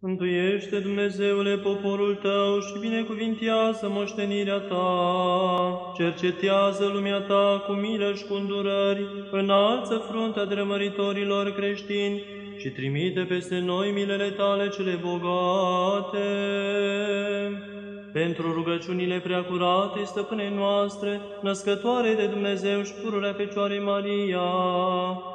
Mântuiește, Dumnezeule, poporul tău și binecuvintează moștenirea ta. Cercetează lumea ta cu milă și cu îndurări, înalță fruntea drămăritorilor creștini și trimite peste noi milele tale cele bogate. Pentru rugăciunile preacurate, stăpânei noastre, născătoare de Dumnezeu și pururea Fecioarei Maria,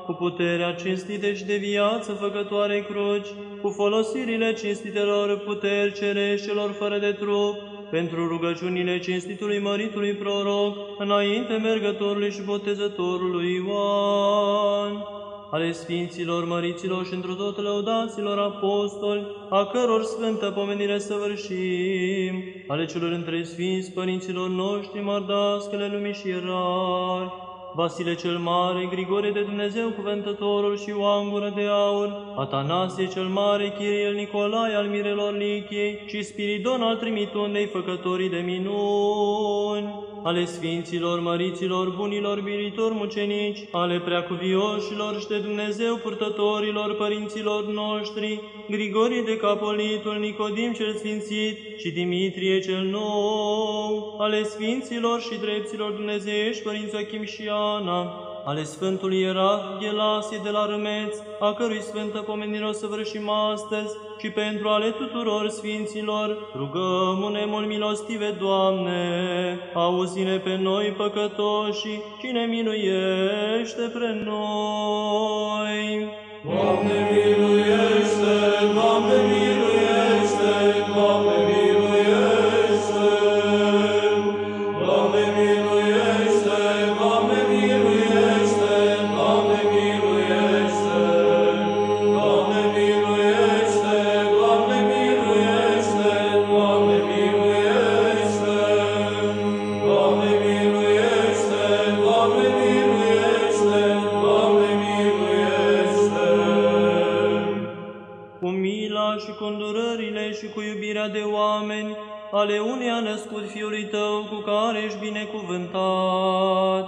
cu puterea cinstită și de viață făcătoare cruci, cu folosirile cinstitelor puteri cereștilor fără de trup, pentru rugăciunile cinstitului măritului proroc, înainte mergătorului și botezătorului Ioan, ale Sfinților, Măriților și într tot lăudaților apostoli, a căror sfântă pomenire săvârșim, ale celor între Sfinți Părinților noștri, mardaschele lumii și erari, Vasile cel Mare, Grigore de Dumnezeu Cuvântătorul și Ioan Gură de Aur, Atanasie cel Mare, Chiriel Nicolae al Mirelor Lichiei și Spiridon al Trimitundei Făcătorii de Minuni, ale Sfinților, Măriților, Bunilor, Biritori Mucenici, ale Preacuvioșilor și de Dumnezeu Purtătorilor Părinților noștri, Grigorie de Capolitul, Nicodim cel Sfințit și Dimitrie cel Nou, ale Sfinților și Drepților Dumnezeiești, Părinți Achim și Ana, ale Sfântului Ierarh Ghelasie de la Râmeț, a cărui Sfântă pomenire o să vârșim astăzi, și pentru ale tuturor Sfinților, rugăm-ne mult milostive, Doamne, auzi-ne pe noi păcătoși și ne miluiește pre noi. Doamne miluiește, cu mila și cu îndurările și cu iubirea de oameni, ale unei a născut Fiului Tău cu care ești binecuvântat,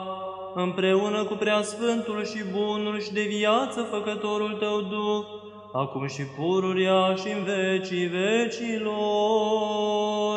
împreună cu Preasfântul și Bunul și de viață Făcătorul Tău Duh, acum și pururia și în vecii vecilor. Amin.